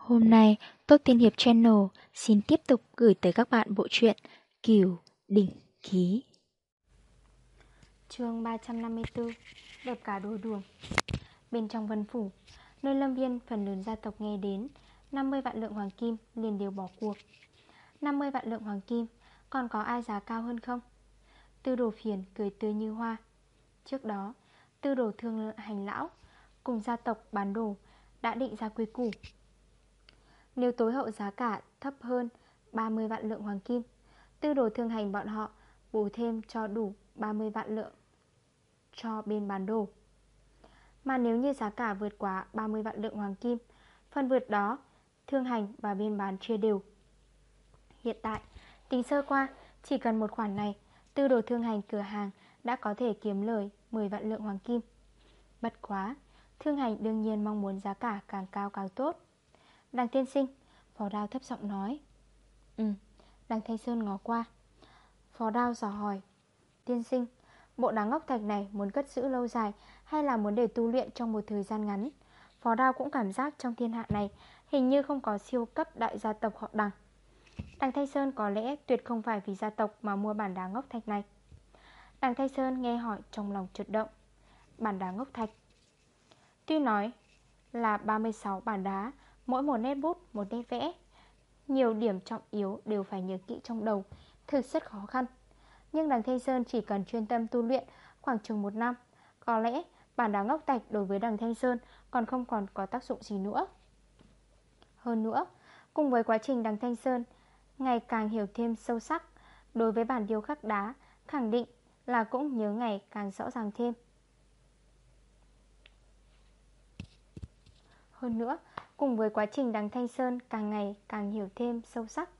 Hôm nay, Tốt Tiên Hiệp Channel xin tiếp tục gửi tới các bạn bộ truyện Kiều Đỉnh Ký. chương 354 Đẹp cả đôi đường Bên trong vân phủ, nơi lâm viên phần lớn gia tộc nghe đến 50 vạn lượng hoàng kim liền đều bỏ cuộc 50 vạn lượng hoàng kim Còn có ai giá cao hơn không? Tư đồ phiền cười tươi như hoa Trước đó, tư đồ thương hành lão Cùng gia tộc bán đồ Đã định ra quy củ nếu tối hậu giá cả thấp hơn 30 vạn lượng hoàng kim, Tư đồ thương hành bọn họ bù thêm cho đủ 30 vạn lượng cho bên bán đồ. Mà nếu như giá cả vượt quá 30 vạn lượng hoàng kim, Phần vượt đó thương hành và bên bán chia đều. Hiện tại, tính sơ qua, chỉ cần một khoản này, Tư đồ thương hành cửa hàng đã có thể kiếm lời 10 vạn lượng hoàng kim. Bất quá, Thương hành đương nhiên mong muốn giá cả càng cao càng tốt. Đằng tiên sinh. Phó đao thấp giọng nói. Ừ Đằng Thanh Sơn ngó qua. Phó đao dò hỏi. Tiên sinh, Bộ đá ngốc thạch này muốn cất giữ lâu dài Hay là muốn để tu luyện trong một thời gian ngắn? Phó đao cũng cảm giác trong thiên hạ này Hình như không có siêu cấp đại gia tộc họ đằng. Đằng Thanh Sơn có lẽ tuyệt không phải vì gia tộc mà mua bản đá ngốc thạch này. Đằng Thanh Sơn nghe hỏi trong lòng trượt động. Bản đá ngốc thạch. Tuy nói là 36 bản đá Mỗi một nét bút, một nét vẽ Nhiều điểm trọng yếu đều phải nhớ kỹ trong đầu Thực rất khó khăn. Nhưng đằng Thanh Sơn chỉ cần chuyên tâm tu luyện Khoảng chừng một năm Có lẽ bản đá ngốc tạch đối với đằng Thanh Sơn Còn không còn có tác dụng gì nữa. Hơn nữa Cùng với quá trình đằng Thanh Sơn Ngày càng hiểu thêm sâu sắc Đối với bản điêu khắc đá Khẳng định là cũng nhớ ngày càng rõ ràng thêm. Hơn nữa Cùng với quá trình đằng Thanh Sơn càng ngày càng hiểu thêm sâu sắc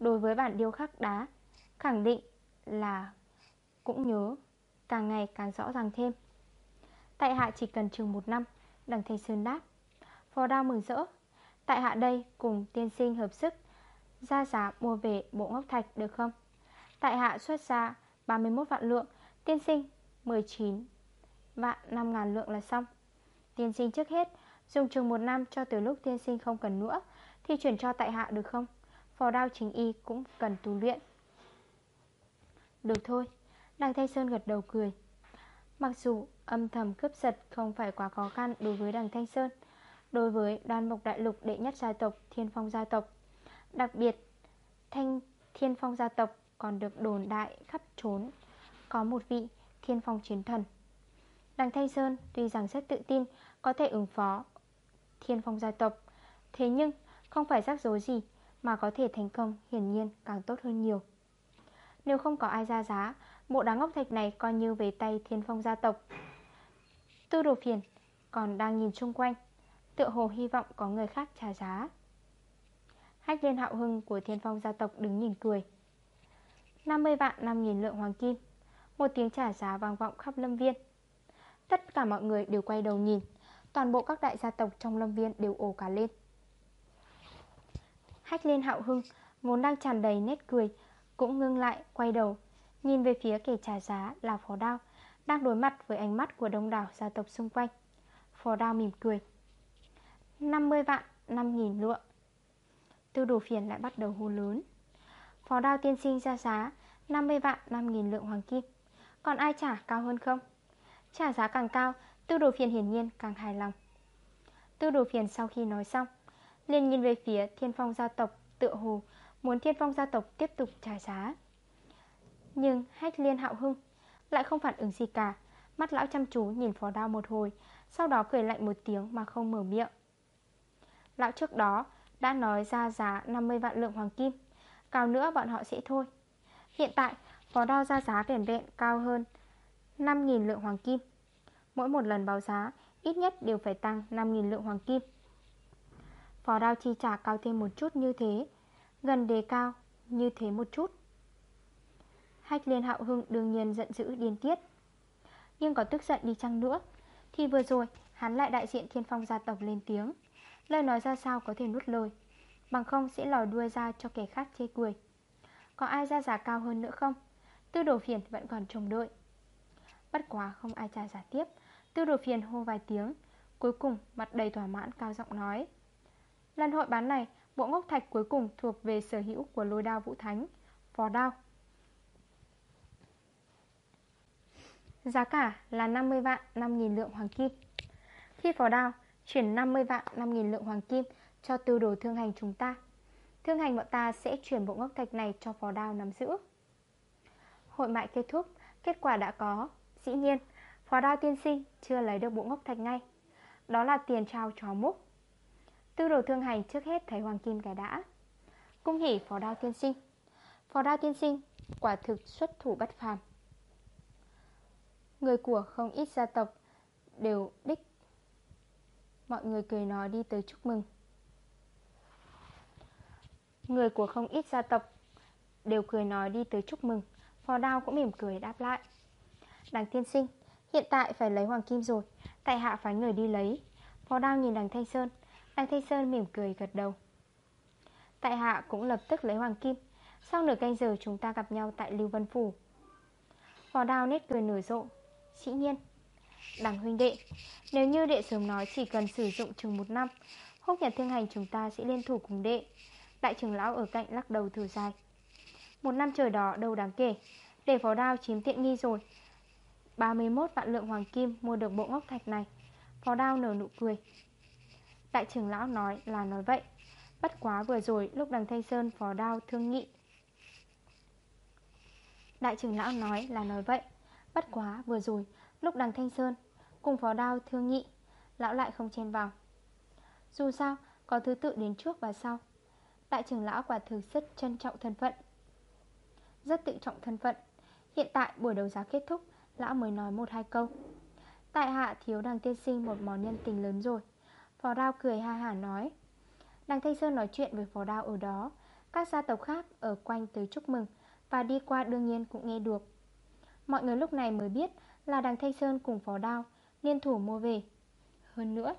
Đối với bản điêu khắc đá, Khẳng định là cũng nhớ càng ngày càng rõ ràng thêm. Tại hạ chỉ cần chừng một năm, Đằng Thanh Sơn đáp, Phò đao mừng rỡ, Tại hạ đây cùng tiên sinh hợp sức, Ra giá mua về bộ ngốc thạch được không? Tại hạ xuất ra 31 vạn lượng, Tiên sinh 19 vạn 5 ngàn lượng là xong. Tiên sinh trước hết Dùng chừng một năm cho từ lúc tiên sinh không cần nữa, Thì chuyển cho tại hạ được không? Phò đao chính y cũng cần tu luyện. Được thôi. Đằng Thanh Sơn gật đầu cười. Mặc dù âm thầm cướp giật không phải quá khó khăn đối với đằng Thanh Sơn, Đối với đoàn mộc đại lục đệ nhất gia tộc, Thiên Phong gia tộc, Đặc biệt Thanh Thiên Phong gia tộc còn được đồn đại khắp trốn Có một vị Thiên Phong chiến thần. Đằng Thanh Sơn tuy rằng rất tự tin, Có thể ứng phó thiên phong gia tộc. Thế nhưng, không phải rắc rối gì Mà có thể thành công hiển nhiên càng tốt hơn nhiều. Nếu không có ai ra giá, Bộ đá ngốc thạch này coi như về tay thiên phong gia tộc. Tư đồ phiền còn đang nhìn chung quanh, Tựa hồ hy vọng có người khác trả giá. Hách liên hạo hưng của thiên phong gia tộc đứng nhìn cười. 50 vạn 5.000 lượng hoàng kim, Một tiếng trả giá vang vọng khắp lâm viên. Tất cả mọi người đều quay đầu nhìn. Toàn bộ các đại gia tộc trong lâm viên đều ồ cả lên. Hách lên hạo hưng, Vốn đang tràn đầy nét cười, Cũng ngưng lại, quay đầu, Nhìn về phía kẻ trả giá là phó đao, Đang đối mặt với ánh mắt của đông đảo gia tộc xung quanh. Phó đao mỉm cười. 50 vạn 5.000 lượng. Tư đồ phiền lại bắt đầu hô lớn. Phó đao tiên sinh ra giá 50 vạn 5.000 lượng hoàng kim, Còn ai trả cao hơn không? Trả giá càng cao Tư đồ phiền hiển nhiên càng hài lòng. Tư đồ phiền sau khi nói xong, liền nhìn về phía thiên phong gia tộc, Tựa hồ muốn thiên phong gia tộc tiếp tục trả giá. Nhưng hách liên hạo hưng Lại không phản ứng gì cả, Mắt lão chăm chú nhìn phó đao một hồi, Sau đó cười lạnh một tiếng mà không mở miệng. Lão trước đó đã nói ra giá 50 vạn lượng hoàng kim, Cao nữa bọn họ sẽ thôi. Hiện tại, phó đao ra giá vẻn vẹn cao hơn 5.000 lượng hoàng kim. Mỗi một lần báo giá, Ít nhất đều phải tăng 5.000 lượng hoàng kim. Phó đao chi trả cao thêm một chút như thế, Gần đề cao như thế một chút. Hách liên hạo hưng đương nhiên giận dữ điên tiết. Nhưng có tức giận đi chăng nữa, Thì vừa rồi hắn lại đại diện thiên phong gia tộc lên tiếng. Lời nói ra sao có thể nuốt lời, Bằng không sẽ lòi đuôi ra cho kẻ khác chê cười. Có ai ra giá cao hơn nữa không? Tư đồ phiền vẫn còn trông đợi. Bất quá không ai trả giá tiếp. Tiêu đồ phiền hô vài tiếng Cuối cùng mặt đầy thỏa mãn cao giọng nói Lần hội bán này, bộ ngốc thạch cuối cùng thuộc về sở hữu của lôi đao vũ thánh, phó đao. Giá cả là 50 vạn 5.000 lượng hoàng kim. Khi phó đao chuyển 50 vạn 5.000 lượng hoàng kim cho tiêu đồ thương hành chúng ta, thương hành bọn ta sẽ chuyển bộ ngốc thạch này cho phó đao nắm giữ. Hội mại kết thúc, kết quả đã có. Dĩ nhiên, và đao tiên sinh, chưa lấy được bộ ngốc thạch ngay. Đó là tiền trao chó múc. Tư đồ thương hành trước hết thấy hoàng kim cái đã. Cung hỉ, phó đao tiên sinh. Phó đao tiên sinh, quả thực xuất thủ bất phàm. Người của không ít gia tộc đều đích Mọi người cười nói đi tới chúc mừng Người của không ít gia tộc Đều cười nói đi tới chúc mừng Phò đao cũng mỉm cười đáp lại Đằng tiên sinh Hiện tại phải lấy hoàng kim rồi, Tại hạ phái người đi lấy. Phó đao nhìn đằng Thanh Sơn, Đằng Thanh Sơn mỉm cười gật đầu. Tại hạ cũng lập tức lấy hoàng kim, Sau nửa canh giờ chúng ta gặp nhau tại Lưu Vân Phủ. Phó đao nét cười nở rộ, Dĩ nhiên, Đằng huynh đệ, Nếu như đệ sớm nói chỉ cần sử dụng chừng một năm, Húc nhật thương hành chúng ta sẽ liên thủ cùng đệ. Đại trưởng lão ở cạnh lắc đầu thử dài. Một năm trời đó đâu đáng kể, Để phó đao chiếm tiện nghi rồi 31 vạn lượng hoàng kim mua được bộ ngốc thạch này. Phó đao nở nụ cười. Đại trưởng lão nói là nói vậy. Bất quá vừa rồi, lúc đằng Thanh Sơn, phó đao thương nghị. Đại trưởng lão nói là nói vậy. Bất quá vừa rồi, Lúc đằng Thanh Sơn, cùng phó đao thương nghị, Lão lại không chen vào. Dù sao, có thứ tự đến trước và sau. Đại trưởng lão quả thực rất trân trọng thân phận. Rất tự trọng thân phận. Hiện tại buổi đấu giá kết thúc Lão mới nói một hai câu. Tại hạ thiếu đằng tiên sinh một món nhân tình lớn rồi. Phó đao cười ha hả nói. Đằng Thanh Sơn nói chuyện với phó đao ở đó. Các gia tộc khác ở quanh tới chúc mừng Và đi qua đương nhiên cũng nghe được. Mọi người lúc này mới biết là đằng Thanh Sơn cùng phó đao Liên thủ mua về. Hơn nữa,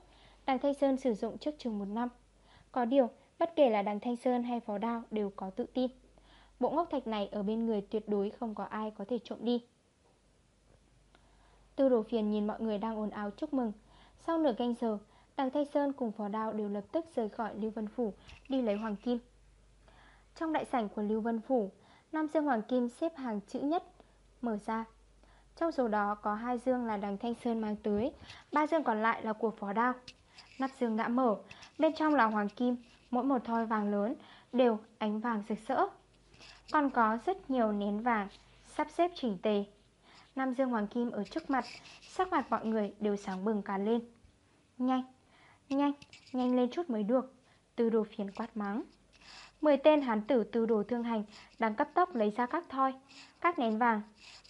Đằng Thanh Sơn sử dụng trước chừng một năm. Có điều, bất kể là đằng Thanh Sơn hay phó đao đều có tự tin. Bộ ngốc thạch này ở bên người tuyệt đối không có ai có thể trộm đi. Tư đồ phiền nhìn mọi người đang ồn ào chúc mừng. Sau nửa canh giờ Đằng Thanh Sơn cùng phó đao đều lập tức rời khỏi Lưu Vân Phủ, Đi lấy Hoàng Kim. Trong đại sảnh của Lưu Vân Phủ, Nam Dương Hoàng Kim xếp hàng chữ nhất, Mở ra. Trong số đó có hai dương là đằng Thanh Sơn mang tới, Ba dương còn lại là của phó đao. Nắp dương đã mở, Bên trong là hoàng kim, Mỗi một thoi vàng lớn đều ánh vàng rực rỡ. Còn có rất nhiều nén vàng Sắp xếp chỉnh tề. Nam dương hoàng kim ở trước mặt Sắc mặt mọi người đều sáng bừng cả lên. Nhanh, nhanh, nhanh lên chút mới được Tư đồ phiền quát mắng. Mười tên hán tử tư đồ thương hành Đang cấp tốc lấy ra các thoi Các nén vàng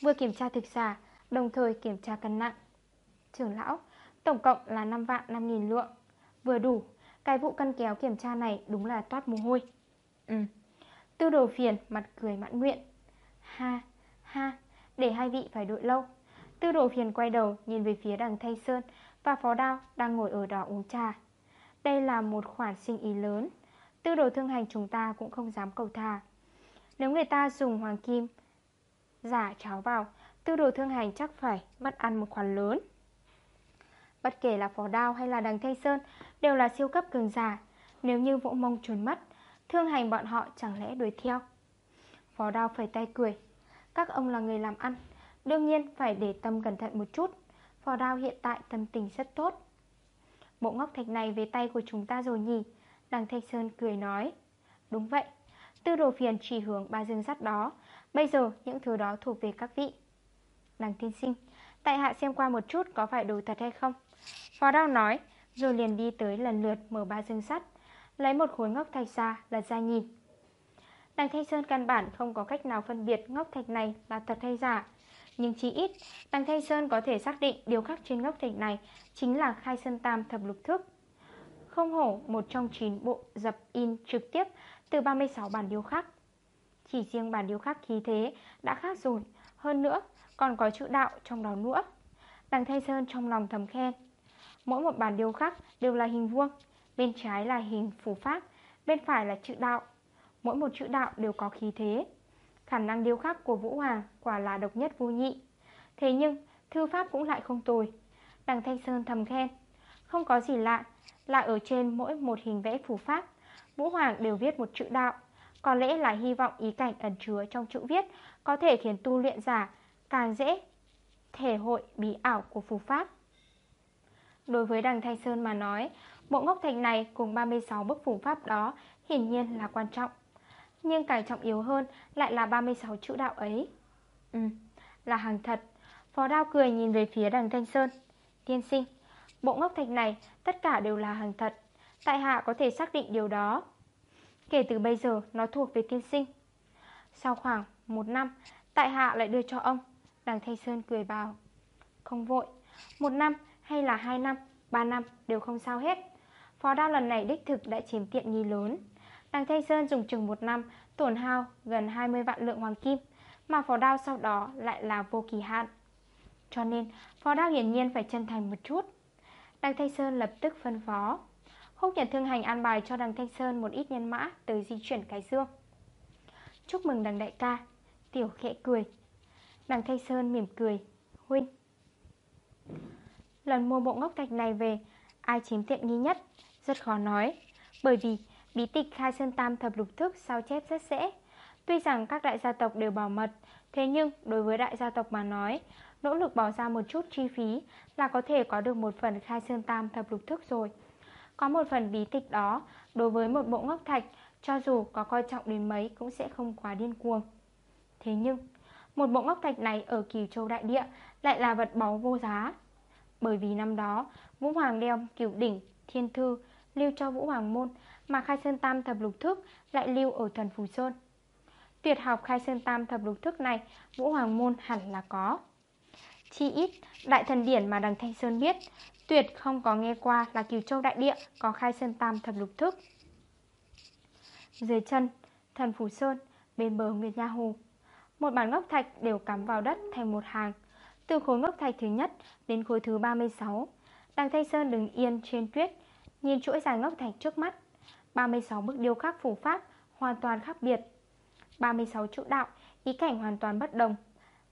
Vừa kiểm tra thực giả Đồng thời kiểm tra cân nặng. Trưởng lão Tổng cộng là 5 vạn 5 nghìn lượng. Vừa đủ Cái vụ cân kéo kiểm tra này đúng là toát mồ hôi. Ừ Tư đồ phiền mặt cười mãn nguyện. Ha ha để hai vị phải đợi lâu. Tư đồ phiền quay đầu, nhìn về phía đằng Thanh Sơn Và phó đao đang ngồi ở đó uống trà. Đây là một khoản sinh ý lớn. Tư đồ thương hành chúng ta cũng không dám cầu thà Nếu người ta dùng hoàng kim Giả cháo vào, Tư đồ thương hành chắc phải mất ăn một khoản lớn. Bất kể là phó đao hay là đằng Thanh Sơn Đều là siêu cấp cường giả. Nếu như vỗ mông trốn mất, Thương hành bọn họ chẳng lẽ đuổi theo? Phó đao phải tay cười. Các ông là người làm ăn. Đương nhiên, phải để tâm cẩn thận một chút. Phò đao hiện tại tâm tình rất tốt. Bộ ngốc thạch này về tay của chúng ta rồi nhỉ? Đằng Thanh Sơn cười nói. Đúng vậy. Tư đồ phiền chỉ hướng ba dương sắt đó. Bây giờ, những thứ đó thuộc về các vị. Đằng tiên sinh, Tại hạ xem qua một chút có phải đồ thật hay không? Phó đao nói, Rồi liền đi tới lần lượt mở ba dương sắt. Lấy một khối ngốc thạch ra, lật ra nhìn. Đằng Thanh Sơn căn bản không có cách nào phân biệt ngốc thạch này là thật hay giả. Nhưng chỉ ít Đằng Thanh Sơn có thể xác định điều khắc trên ngốc thạch này Chính là khai sơn tam thập lục thức. Không hổ một trong 9 bộ dập in trực tiếp từ 36 bản điêu khắc. Chỉ riêng bản điêu khắc khí thế đã khác rồi, Hơn nữa còn có chữ đạo trong đó nữa. Đằng Thanh Sơn trong lòng thầm khen, Mỗi một bản điêu khắc đều là hình vuông, Bên trái là hình phủ pháp, Bên phải là chữ đạo. Mỗi một chữ đạo đều có khí thế. Khả năng điêu khắc của Vũ Hoàng quả là độc nhất vô nhị. Thế nhưng, thư pháp cũng lại không tồi. Đằng Thanh Sơn thầm khen, Không có gì lạ, Là ở trên mỗi một hình vẽ phù pháp, Vũ Hoàng đều viết một chữ đạo. Có lẽ là hy vọng ý cảnh ẩn chứa trong chữ viết Có thể khiến tu luyện giả càng dễ thể hội bí ảo của phù pháp. Đối với đằng Thanh Sơn mà nói, Bộ ngốc thành này cùng 36 bức phù pháp đó hiển nhiên là quan trọng. Nhưng càng trọng yếu hơn lại là 36 chữ đạo ấy. Ừ, là hàng thật. Phó đao cười nhìn về phía đằng Thanh Sơn. Tiên sinh, bộ ngốc thạch này tất cả đều là hàng thật. Tại hạ có thể xác định điều đó. Kể từ bây giờ nó thuộc về tiên sinh. Sau khoảng một năm Tại hạ lại đưa cho ông. Đằng Thanh Sơn cười bảo Không vội. Một năm hay là hai năm Ba năm đều không sao hết. Phó đao lần này đích thực đã chiếm tiện nghi lớn. Đằng Thanh Sơn dùng chừng một năm, Tổn hao gần 20 vạn lượng hoàng kim, Mà phó đao sau đó lại là vô kỳ hạn. Cho nên phó đao hiển nhiên phải chân thành một chút. Đằng Thanh Sơn lập tức phân phó. Húc nhận Thương Hành an bài cho đằng Thanh Sơn một ít nhân mã tới di chuyển cái dương. Chúc mừng đằng đại ca, Tiểu khẽ cười. Đằng Thanh Sơn mỉm cười, Huynh. Lần mua bộ ngốc thạch này về, Ai chiếm tiện nghi nhất? Rất khó nói, Bởi vì bí tịch khai sơn tam thập lục thức sao chép rất dễ. Tuy rằng các đại gia tộc đều bảo mật Thế nhưng đối với đại gia tộc mà nói Nỗ lực bỏ ra một chút chi phí Là có thể có được một phần khai sơn tam thập lục thức rồi. Có một phần bí tịch đó Đối với một bộ ngốc thạch Cho dù có coi trọng đến mấy Cũng sẽ không quá điên cuồng. Thế nhưng một bộ ngốc thạch này ở cửu Châu Đại Địa lại là vật báu vô giá. Bởi vì năm đó, Vũ Hoàng đeo cửu đỉnh, thiên thư, lưu cho Vũ Hoàng môn, mà Khai Sơn Tam thập lục thức lại lưu ở thần Phù Sơn. Tuyệt học Khai Sơn Tam thập lục thức này, Vũ Hoàng môn hẳn là có. Chi ít, đại thần điển mà đằng Thanh Sơn biết, tuyệt không có nghe qua là Kiều Châu Đại Địa có Khai Sơn Tam thập lục thức. Dưới chân, thần Phù Sơn, bên bờ Nguyệt Nha Hồ một bản ngốc thạch đều cắm vào đất thành một hàng Từ khối ngốc thạch thứ nhất đến khối thứ 36 Đằng Thanh Sơn đứng yên trên tuyết Nhìn chuỗi dài ngốc thạch trước mắt 36 bức điêu khắc phù pháp hoàn toàn khác biệt. 36 trụ đạo, ý cảnh hoàn toàn bất đồng.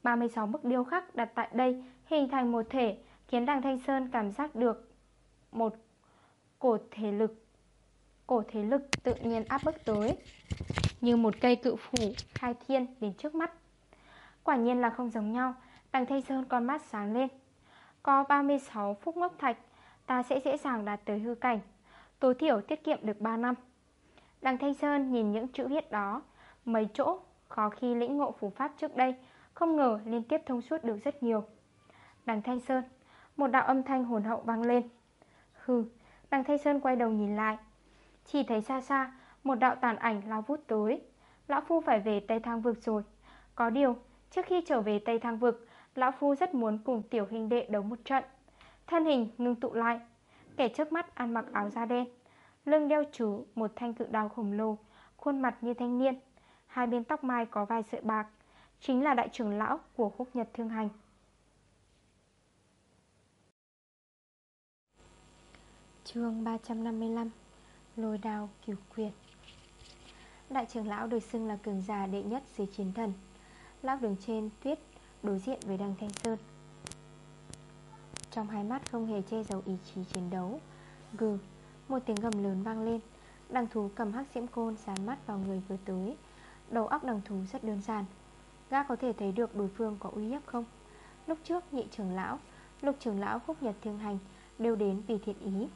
36 bức điêu khắc đặt tại đây hình thành một thể Khiến đằng Thanh Sơn cảm giác được một cổ thể lực Cổ thế lực tự nhiên áp bức tới như một cây cự phủ khai thiên đến trước mắt. Quả nhiên là không giống nhau Đằng Thanh Sơn con mắt sáng lên. Có 36 phút ngốc thạch Ta sẽ dễ dàng đạt tới hư cảnh. Tối thiểu tiết kiệm được 3 năm. Đằng Thanh Sơn nhìn những chữ viết đó, Mấy chỗ, khó khi lĩnh ngộ phù pháp trước đây, Không ngờ liên tiếp thông suốt được rất nhiều. Đằng Thanh Sơn, Một đạo âm thanh hồn hậu vang lên. Hừ Đằng Thanh Sơn quay đầu nhìn lại. Chỉ thấy xa xa, một đạo tàn ảnh lao vút tới. Lão Phu phải về Tây Thang Vực rồi. Có điều, trước khi trở về Tây Thang Vực, Lão Phu rất muốn cùng tiểu hình đệ đấu một trận. Thân hình ngưng tụ lại Kẻ trước mắt ăn mặc áo da đen, Lưng đeo chú một thanh cự đao khổng lồ, Khuôn mặt như thanh niên, Hai bên tóc mai có vài sợi bạc, Chính là đại trưởng lão của khúc nhật thương hành. Chương 355 Lôi đao cửu quyệt Đại trưởng lão được xưng là cường già đệ nhất dưới chiến thần. Lão đường trên tuyết đối diện với đằng Thanh Sơn. Trong hai mắt không hề che giấu ý chí chiến đấu. Gừ, một tiếng gầm lớn vang lên. Đằng thú cầm hắc diễm côn dán mắt vào người vừa tới. Đầu óc đằng thú rất đơn giản. Gã có thể thấy được đối phương có uy hiếp không? Lúc trước nhị trưởng lão Lục trưởng lão khúc nhật thương hành Đều đến vì thiện ý.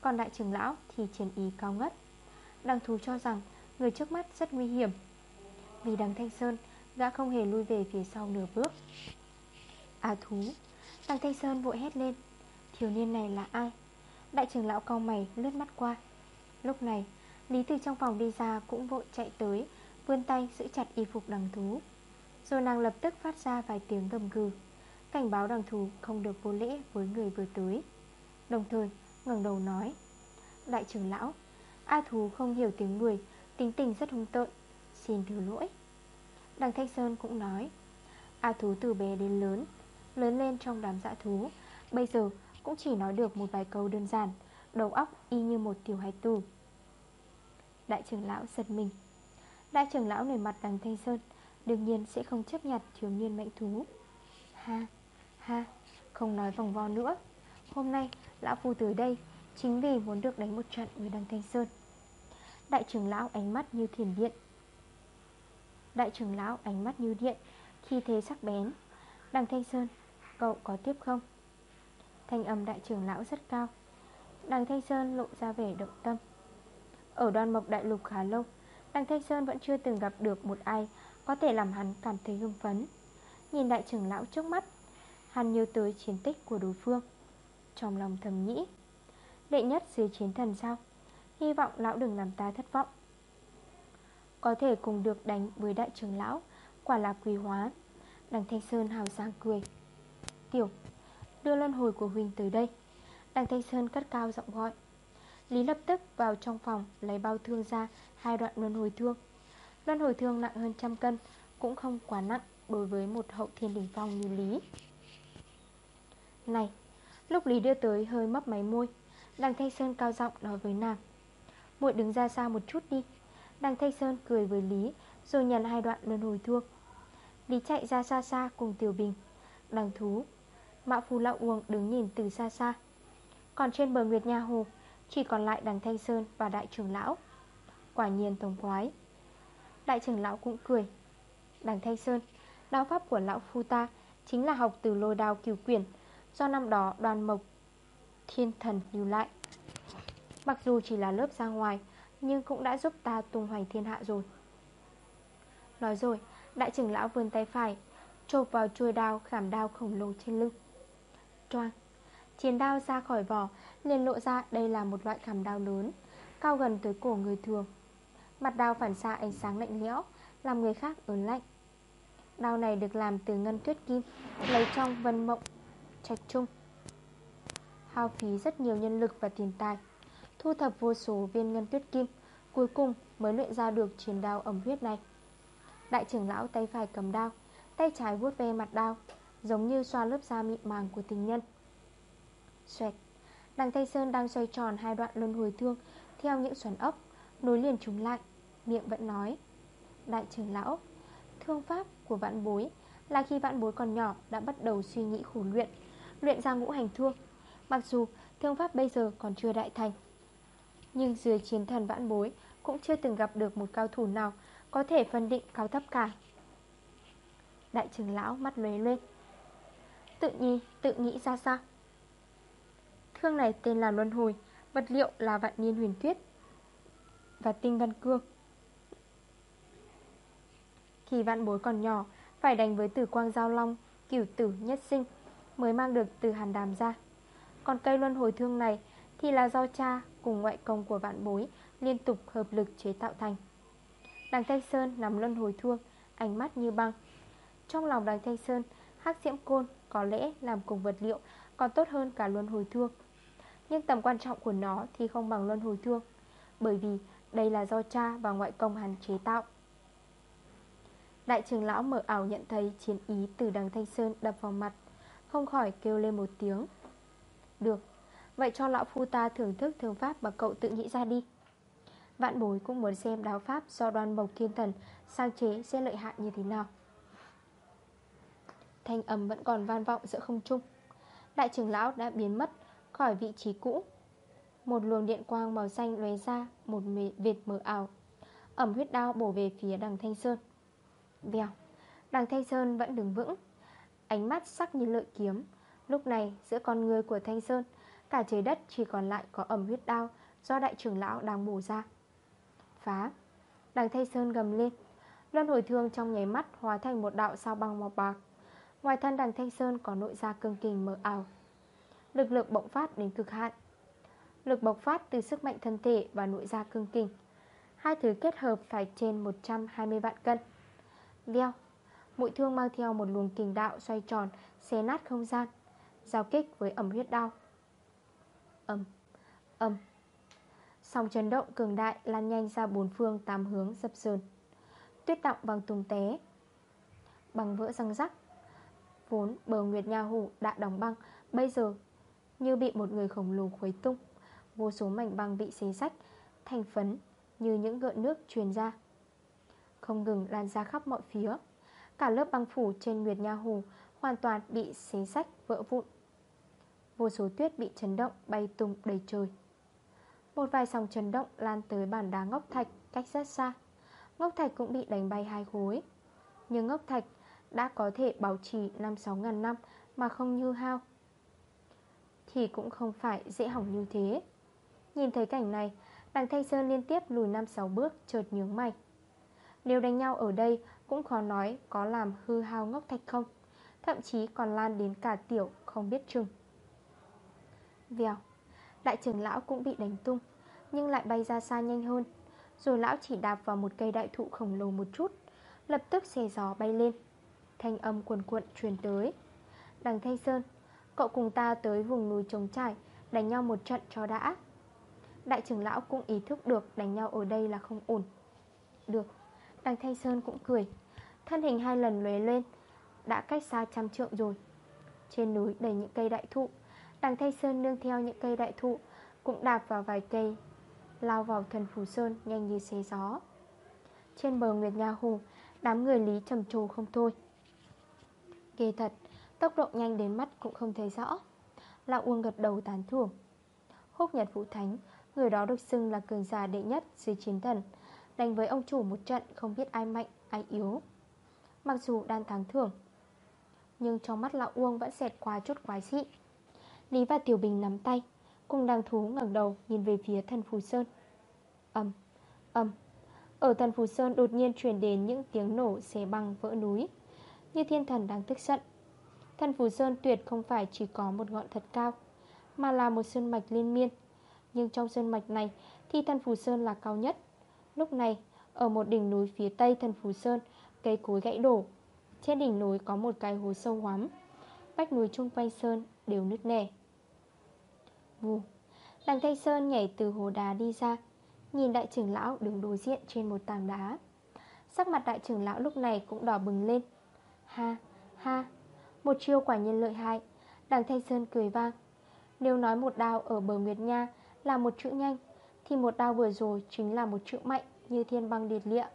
Còn đại trưởng lão thì chiến ý cao ngất. Đằng thú cho rằng Người trước mắt rất nguy hiểm. Vì đằng Thanh Sơn Gã không hề lui về phía sau nửa bước. À thú Đằng Thanh Sơn vội hét lên. Thiếu niên này là ai? Đại trưởng lão cao mày lướt mắt qua. Lúc này, Lý từ trong phòng đi ra cũng vội chạy tới, Vươn tay giữ chặt y phục đằng thú. Rồi nàng lập tức phát ra vài tiếng gầm gừ. Cảnh báo đằng thú không được vô lễ với người vừa tới. Đồng thời, ngẩng đầu nói, Đại trưởng lão, A thú không hiểu tiếng người, Tính tình rất hung tợn, Xin thứ lỗi. Đằng Thanh Sơn cũng nói, A thú từ bé đến lớn Lớn lên trong đám dã thú. Bây giờ cũng chỉ nói được một vài câu đơn giản Đầu óc y như một tiểu hài tù Đại trưởng lão giật mình. Đại trưởng lão nổi mặt đằng Thanh Sơn Đương nhiên sẽ không chấp nhặt thiếu niên mạnh thú. Ha, ha, không nói vòng vo nữa. Hôm nay lão phu tới đây Chính vì muốn được đánh một trận với đằng Thanh Sơn. Đại trưởng lão ánh mắt như thiền điện. Đại trưởng lão ánh mắt như điện Khi thế sắc bén Đằng Thanh Sơn Cậu có tiếp không? Thanh âm đại trưởng lão rất cao. Đằng Thanh Sơn lộ ra vẻ động tâm. Ở đoàn mộc đại lục khá lâu, Đằng Thanh Sơn vẫn chưa từng gặp được một ai Có thể làm hắn cảm thấy hưng phấn. Nhìn đại trưởng lão trước mắt, Hắn nhớ tới chiến tích của đối phương. Trong lòng thầm nghĩ, Đệ nhất dưới chiến thần sao? Hy vọng lão đừng làm ta thất vọng. Có thể cùng được đánh với đại trưởng lão, Quả là quý hóa. Đằng Thanh Sơn hào sang cười. Tiểu, Đưa luân hồi của Huỳnh tới đây. Đằng Thanh Sơn cất cao giọng gọi. Lý lập tức vào trong phòng, Lấy bao thương ra, hai đoạn luân hồi thương. Luân hồi thương nặng hơn trăm cân, Cũng không quá nặng Đối với một hậu thiên đỉnh phong như Lý. Này, Lúc Lý đưa tới hơi mấp máy môi, Đằng Thanh Sơn cao giọng nói với nàng. Muội đứng ra xa một chút đi. Đằng Thanh Sơn cười với Lý, Rồi nhận hai đoạn luân hồi thương. Lý chạy ra xa xa cùng Tiểu Bình. Đằng Thú mạ phù Lão Uông đứng nhìn từ xa xa. Còn trên bờ Nguyệt Nha Hồ, Chỉ còn lại đằng Thanh Sơn và Đại trưởng Lão. Quả nhiên tổng quái Đại trưởng Lão cũng cười. Đằng Thanh Sơn, Đao pháp của Lão Phu ta Chính là học từ lôi đao cửu quyển, Do năm đó đoàn mộc Thiên thần lưu lại. Mặc dù chỉ là lớp ra ngoài, Nhưng cũng đã giúp ta tung hoành thiên hạ rồi. Nói rồi, Đại trưởng lão vươn tay phải, Chộp vào chuôi đao khảm đao khổng lồ trên lưng. Choang. Chiến đao ra khỏi vỏ liền lộ ra đây là một loại khảm đao lớn, Cao gần tới cổ người thường. Mặt đao phản xạ ánh sáng lạnh lẽo, Làm người khác ớn lạnh. Đao này được làm từ ngân tuyết kim, Lấy trong vân mộng, Trạch trung Hao phí rất nhiều nhân lực và tiền tài, Thu thập vô số viên ngân tuyết kim, Cuối cùng mới luyện ra được chiến đao ẩm huyết này. Đại trưởng lão tay phải cầm đao, Tay trái vuốt ve mặt đao Giống như xoa lớp da mịn màng của tình nhân. Xoẹt Đằng Tây Sơn đang xoay tròn hai đoạn luân hồi thương Theo những xoắn ốc, Nối liền chúng lại, Miệng vẫn nói, Đại trưởng lão, Thương pháp của vạn bối Là khi vạn bối còn nhỏ đã bắt đầu suy nghĩ khổ luyện Luyện ra ngũ hành thương. Mặc dù thương pháp bây giờ còn chưa đại thành, Nhưng dưới chiến thần vãn bối Cũng chưa từng gặp được một cao thủ nào Có thể phân định cao thấp cả. Đại trưởng lão mắt lóe lên. Tự nhi, tự nghĩ ra sao? Thương này tên là Luân Hồi, Vật liệu là vạn niên huyền tuyết Và tinh văn cương. Khi vạn bối còn nhỏ, Phải đánh với tử quang giao long, Cửu tử nhất sinh Mới mang được từ hàn đàm ra. Còn cây luân hồi thương này Thì là do cha cùng ngoại công của vạn bối Liên tục hợp lực chế tạo thành. Đằng Thanh Sơn nằm luân hồi thương, Ánh mắt như băng. Trong lòng đằng Thanh Sơn, Hắc diễm côn có lẽ làm cùng vật liệu Còn tốt hơn cả luân hồi thương. Nhưng tầm quan trọng của nó thì không bằng luân hồi thương Bởi vì đây là do cha và ngoại công hắn chế tạo. Đại trưởng lão mở ảo nhận thấy chiến ý từ đằng Thanh Sơn đập vào mặt Không khỏi kêu lên một tiếng. Được, vậy cho lão phu ta thưởng thức thương pháp mà cậu tự nghĩ ra đi. Vạn bối cũng muốn xem đáo pháp do đoan mộc thiên thần sang chế sẽ lợi hại như thế nào. Thanh âm vẫn còn van vọng giữa không trung. Đại trưởng lão đã biến mất khỏi vị trí cũ. Một luồng điện quang màu xanh lóe ra, Một vệt mờ ảo. Ẩm huyết đao bổ về phía đằng Thanh Sơn. Vèo, Đằng Thanh Sơn vẫn đứng vững. Ánh mắt sắc như lợi kiếm. Lúc này, giữa con người của Thanh Sơn, Cả trời đất chỉ còn lại có ẩm huyết đao Do đại trưởng lão đang bổ ra. Phá, Đằng Thanh Sơn gầm lên. Luân hồi thương trong nháy mắt hóa thành một đạo sao băng màu bạc. Ngoài thân đằng Thanh Sơn có nội gia cương kình mở ảo. Lực lượng bộc phát đến cực hạn. Lực bộc phát từ sức mạnh thân thể và nội gia cương kình. Hai thứ kết hợp phải trên 120 vạn cân. Veo Mũi thương mang theo một luồng kình đạo xoay tròn, Xé nát không gian, Giao kích với ẩm huyết đau. Âm Âm Sóng chấn động cường đại lan nhanh ra bốn phương tám hướng dập dờn, Tuyết động bằng tùng té, Bằng vỡ răng rắc. Vốn bờ Nguyệt Nha Hủ đã đóng băng. Bây giờ, như bị một người khổng lồ khuấy tung, Vô số mảnh băng bị xé sách Thành phấn như những gợn nước truyền ra. Không ngừng lan ra khắp mọi phía, Cả lớp băng phủ trên Nguyệt Nha Hồ Hoàn toàn bị xé sách vỡ vụn. Vô số tuyết bị chấn động, bay tung đầy trời. Một vài sòng chấn động lan tới bản đá ngốc thạch cách rất xa. Ngốc thạch cũng bị đánh bay hai khối Nhưng ngốc thạch đã có thể bảo trì 5-6 ngàn năm mà không như hao. Thì cũng không phải dễ hỏng như thế. Nhìn thấy cảnh này, Đằng Thanh Sơn liên tiếp lùi 5-6 bước chợt nhướng mày. Nếu đánh nhau ở đây cũng khó nói có làm hư hao ngốc thạch không, Thậm chí còn lan đến cả tiểu không biết chừng. Vèo, Đại trưởng lão cũng bị đánh tung, Nhưng lại bay ra xa nhanh hơn. Rồi lão chỉ đạp vào một cây đại thụ khổng lồ một chút, Lập tức xe gió bay lên. Thanh âm cuồn cuộn truyền tới. Đằng Thanh Sơn, Cậu cùng ta tới vùng núi trống trải, Đánh nhau một trận cho đã. Đại trưởng lão cũng ý thức được Đánh nhau ở đây là không ổn. Được, Đằng Thanh Sơn cũng cười. Thân hình hai lần lóe lên, Đã cách xa trăm trượng rồi. Trên núi đầy những cây đại thụ, Đằng Thanh Sơn nương theo những cây đại thụ, Cũng đạp vào vài cây, Lao vào thần Phù Sơn nhanh như xé gió. Trên bờ Nguyệt Nha Hồ Đám người Lý trầm trồ không thôi kỳ thật Tốc độ nhanh đến mắt cũng không thấy rõ. Lão Uông gật đầu tán thưởng. Húc Nhật Vũ Thánh Người đó được xưng là cường giả đệ nhất dưới chiến thần Đánh với ông chủ một trận không biết ai mạnh, ai yếu. Mặc dù đang thắng thưởng Nhưng trong mắt lão Uông vẫn xẹt qua chút quái dị. Lý và Tiểu Bình nắm tay Cùng đang thú ngẩng đầu nhìn về phía thần Phù Sơn. Âm, âm Ở thần Phù Sơn đột nhiên truyền đến những tiếng nổ xé băng vỡ núi. Như thiên thần đang tức giận. Thần Phù Sơn tuyệt không phải chỉ có một ngọn thật cao, Mà là một sơn mạch liên miên. Nhưng trong sơn mạch này Thì thần Phù Sơn là cao nhất. Lúc này, ở một đỉnh núi phía tây thần Phù Sơn, Cây cối gãy đổ. Trên đỉnh núi có một cái hố sâu hoắm. Bách núi chung quanh sơn đều nứt nẻ. Vù, Đằng Thanh Sơn nhảy từ hồ đá đi ra, Nhìn đại trưởng lão đứng đối diện trên một tảng đá. Sắc mặt đại trưởng lão lúc này cũng đỏ bừng lên. Ha, ha. Một chiêu quả nhiên lợi hại. Đằng Thanh Sơn cười vang. Nếu nói một đao ở bờ Nguyệt Nha Là một chữ nhanh Thì một đao vừa rồi chính là một chữ mạnh Như thiên băng điệt lịa.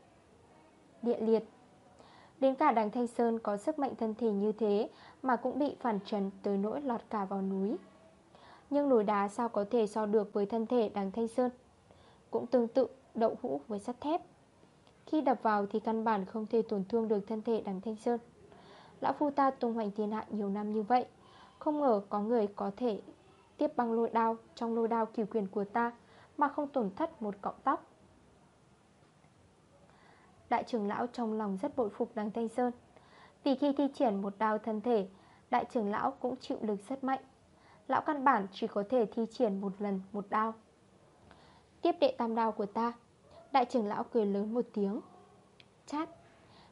Địa liệt. Đến cả đằng Thanh Sơn có sức mạnh thân thể như thế Mà cũng bị phản trần tới nỗi lọt cả vào núi. Nhưng núi đá sao có thể so được với thân thể đằng Thanh Sơn? Cũng tương tự đậu hũ với sắt thép. Khi đập vào thì căn bản không thể tổn thương được thân thể đằng Thanh Sơn. Lão phu ta tung hoành thiên hạ nhiều năm như vậy. Không ngờ có người có thể tiếp băng lôi đao trong lôi đao cửu quyền của ta Mà không tổn thất một cọng tóc. Đại trưởng lão trong lòng rất bội phục đằng Thanh Sơn. Vì khi thi triển một đao thân thể, Đại trưởng lão cũng chịu lực rất mạnh. Lão căn bản chỉ có thể thi triển một lần một đao. Tiếp đệ tam đao của ta, Đại trưởng lão cười lớn một tiếng. Chát,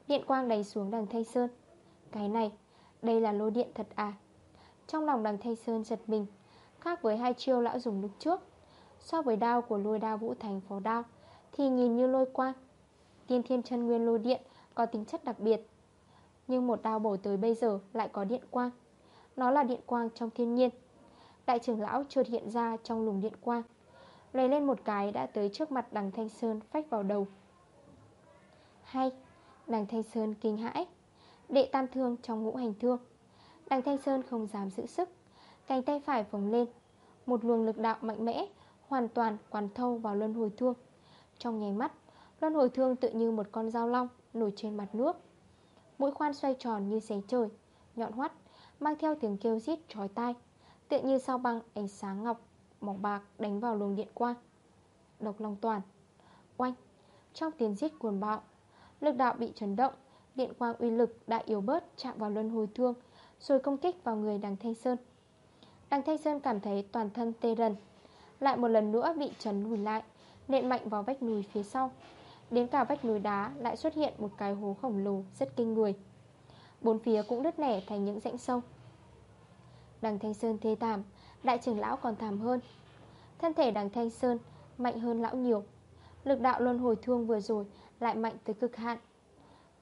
Điện quang đầy xuống đằng Thanh Sơn. Cái này, đây là lô điện thật à? Trong lòng đằng Thanh Sơn giật mình Khác với hai chiêu lão dùng lúc trước So với đao của lôi đao vũ thành phó đao Thì nhìn như lôi quang. Tiên thiên chân nguyên lôi điện có tính chất đặc biệt Nhưng một đao bổ tới bây giờ lại có điện quang. Nó là điện quang trong thiên nhiên. Đại trưởng lão trượt hiện ra trong lùng điện quang Lấy lên một cái đã tới trước mặt đằng Thanh Sơn phách vào đầu. Hay Đằng Thanh Sơn kinh hãi. Đệ tam thương trong ngũ hành thương. Đằng Thanh Sơn không dám giữ sức, Cánh tay phải vòng lên, Một luồng lực đạo mạnh mẽ, Hoàn toàn quán thâu vào luân hồi thương. Trong nháy mắt, Luân hồi thương tự như một con dao long Nổi trên mặt nước. Mũi khoan xoay tròn như xé trời, Nhọn hoắt, Mang theo tiếng kêu rít trói tai, Tựa như sao băng ánh sáng ngọc Mỏng bạc đánh vào luồng điện quang. Độc long toàn, Oanh, Trong tiếng rít cuồn bạo, Lực đạo bị chấn động Điện quang uy lực đã yếu bớt, chạm vào luân hồi thương, Rồi công kích vào người đằng Thanh Sơn. Đằng Thanh Sơn cảm thấy toàn thân tê rần, Lại một lần nữa bị chấn lùi lại, Nện mạnh vào vách núi phía sau. Đến cả vách núi đá lại xuất hiện một cái hố khổng lồ, rất kinh người. Bốn phía cũng đứt nẻ thành những rãnh sâu. Đằng Thanh Sơn thê thảm, Đại trưởng lão còn thảm hơn. Thân thể đằng Thanh Sơn mạnh hơn lão nhiều. Lực đạo luân hồi thương vừa rồi Lại mạnh tới cực hạn.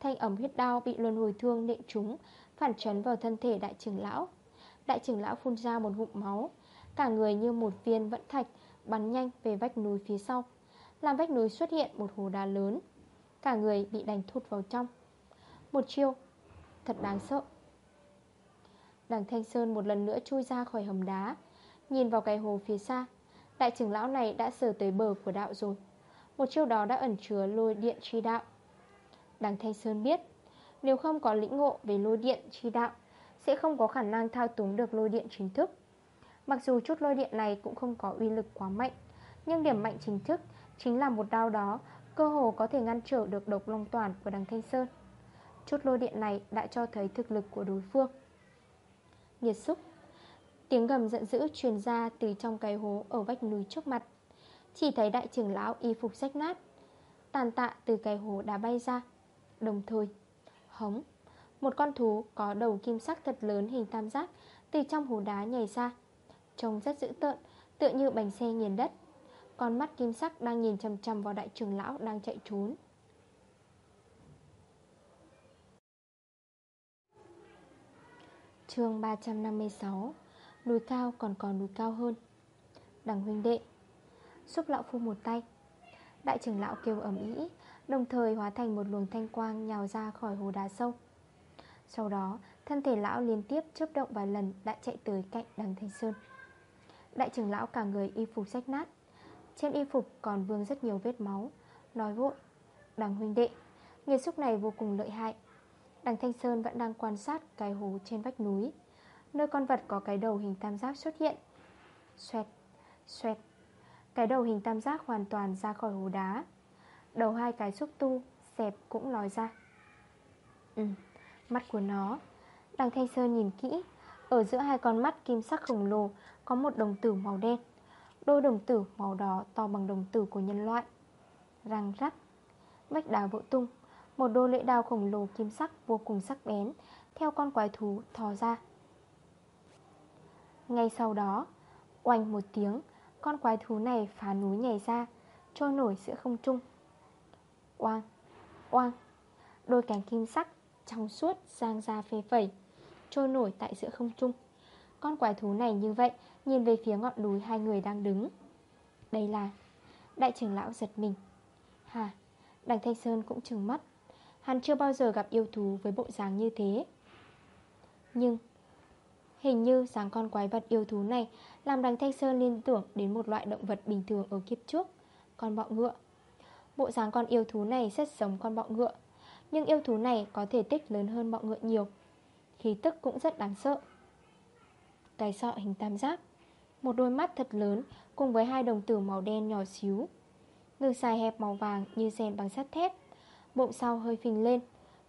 Thanh ẩm huyết đao bị luân hồi thương nện trúng, Phản chấn vào thân thể đại trưởng lão. Đại trưởng lão phun ra một ngụm máu. Cả người như một viên vẫn thạch, Bắn nhanh về vách núi phía sau. Làm vách núi xuất hiện một hồ đá lớn. Cả người bị đánh thụt vào trong. Một chiêu, Thật đáng sợ. Đằng Thanh Sơn một lần nữa chui ra khỏi hầm đá. Nhìn vào cái hồ phía xa, Đại trưởng lão này đã sờ tới bờ của đạo rồi. Một chiêu đó đã ẩn chứa lôi điện chi đạo. Đằng Thanh Sơn biết, Nếu không có lĩnh ngộ về lôi điện chi đạo, Sẽ không có khả năng thao túng được lôi điện chính thức. Mặc dù chút lôi điện này cũng không có uy lực quá mạnh, Nhưng điểm mạnh chính thức Chính là một đao đó Cơ hồ có thể ngăn trở được độc long toàn của đằng Thanh Sơn. Chút lôi điện này đã cho thấy thực lực của đối phương. Nhiệt xúc, Tiếng gầm giận dữ truyền ra từ trong cái hố ở vách núi trước mặt. Chỉ thấy đại trưởng lão y phục rách nát, Tàn tạ từ cái hố đã bay ra. Đồng thời. Hống. Một con thú có đầu kim sắc thật lớn hình tam giác Từ trong hố đá nhảy ra. Trông rất dữ tợn, Tựa như bánh xe nghiền đất. Con mắt kim sắc đang nhìn chầm chầm vào đại trưởng lão đang chạy trốn. Chương 356 Núi cao còn còn núi cao hơn. Đằng huynh đệ. Xúc lão phu một tay. Đại trưởng lão kêu ẩm ý Đồng thời hóa thành một luồng thanh quang nhào ra khỏi hồ đá sâu. Sau đó thân thể lão liên tiếp chớp động vài lần đã chạy tới cạnh đằng Thanh Sơn. Đại trưởng lão cả người y phục rách nát. Trên y phục còn vương rất nhiều vết máu Nói vội Đằng huynh đệ Nghiệt xúc này vô cùng lợi hại. Đằng Thanh Sơn vẫn đang quan sát cái hố trên vách núi Nơi con vật có cái đầu hình tam giác xuất hiện. Xoẹt, xoẹt Cái đầu hình tam giác hoàn toàn ra khỏi hố đá. Đầu hai cái xúc tu Xẹp cũng lòi ra. Ừ, mắt của nó. Đằng Thanh Sơn nhìn kỹ Ở giữa hai con mắt kim sắc khổng lồ Có một đồng tử màu đen. Đôi đồng tử màu đỏ to bằng đồng tử của nhân loại. Răng rắc Vách đá vỡ tung. Một đôi lưỡi đao khổng lồ kim sắc vô cùng sắc bén Theo con quái thú thò ra. Ngay sau đó Oanh một tiếng Con quái thú này phá núi nhảy ra Trôi nổi giữa không trung. Oang. Oang. Đôi cánh kim sắc Trong suốt giang ra phê phẩy, Trôi nổi tại giữa không trung. Con quái thú này như vậy, Nhìn về phía ngọn núi hai người đang đứng. Đây là Đại trưởng lão giật mình. Hà, Đằng Thanh Sơn cũng trừng mắt. Hắn chưa bao giờ gặp yêu thú với bộ dáng như thế. Nhưng Hình như dáng con quái vật yêu thú này Làm đằng Thanh Sơn liên tưởng đến một loại động vật bình thường ở kiếp trước, Con bọ ngựa. Bộ dáng con yêu thú này rất giống con bọ ngựa, Nhưng yêu thú này có thể tích lớn hơn bọ ngựa nhiều. Khí tức cũng rất đáng sợ. Cái sọ hình tam giác, Một đôi mắt thật lớn Cùng với hai đồng tử màu đen nhỏ xíu. Ngực dài hẹp màu vàng như rèn bằng sắt thép, Bụng sau hơi phình lên,